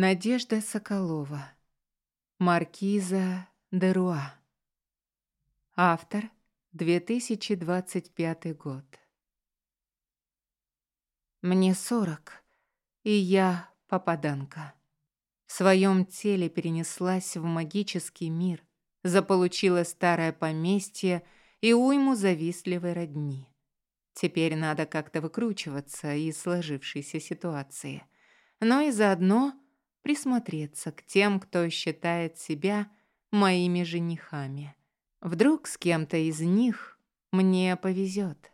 Надежда Соколова. Маркиза де Руа. Автор. 2025 год. Мне сорок, и я попаданка. В своем теле перенеслась в магический мир, заполучила старое поместье и уйму завистливой родни. Теперь надо как-то выкручиваться из сложившейся ситуации, но и заодно присмотреться к тем, кто считает себя моими женихами. Вдруг с кем-то из них мне повезет.